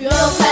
Yok